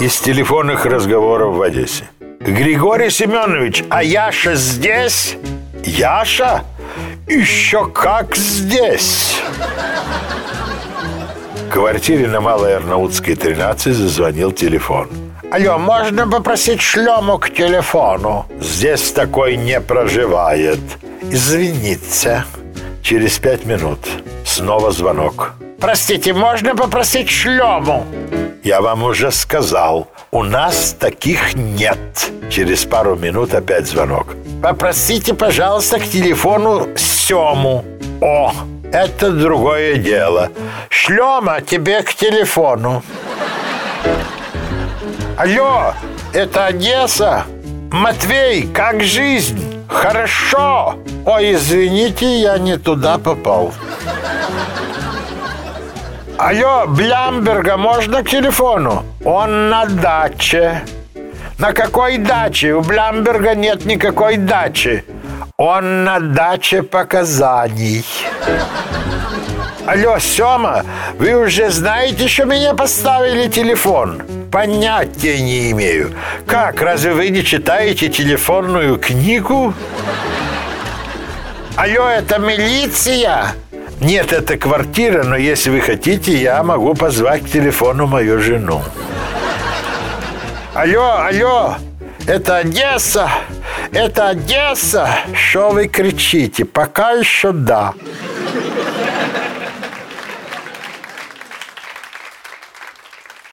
из телефонных разговоров в Одессе. Григорий Семенович, а Яша здесь? Яша? Еще как здесь? В квартире на Малой Арнаутской 13 зазвонил телефон. Алло, можно попросить шлему к телефону? Здесь такой не проживает. Извините. Через пять минут снова звонок. Простите, можно попросить шлему? Я вам уже сказал, у нас таких нет. Через пару минут опять звонок. Попросите, пожалуйста, к телефону Сему. О, это другое дело. Шлема тебе к телефону. Алло, это Одесса? Матвей, как жизнь? Хорошо. Ой, извините, я не туда попал. Алло, Блямберга можно к телефону? Он на даче. На какой даче? У Блямберга нет никакой дачи. Он на даче показаний. Алло, Сема, вы уже знаете, что меня поставили телефон? Понятия не имею. Как, разве вы не читаете телефонную книгу? Алло, это милиция? Нет, это квартира, но если вы хотите, я могу позвать к телефону мою жену. Алло, алло, это Одесса, это Одесса. Что вы кричите? Пока еще да.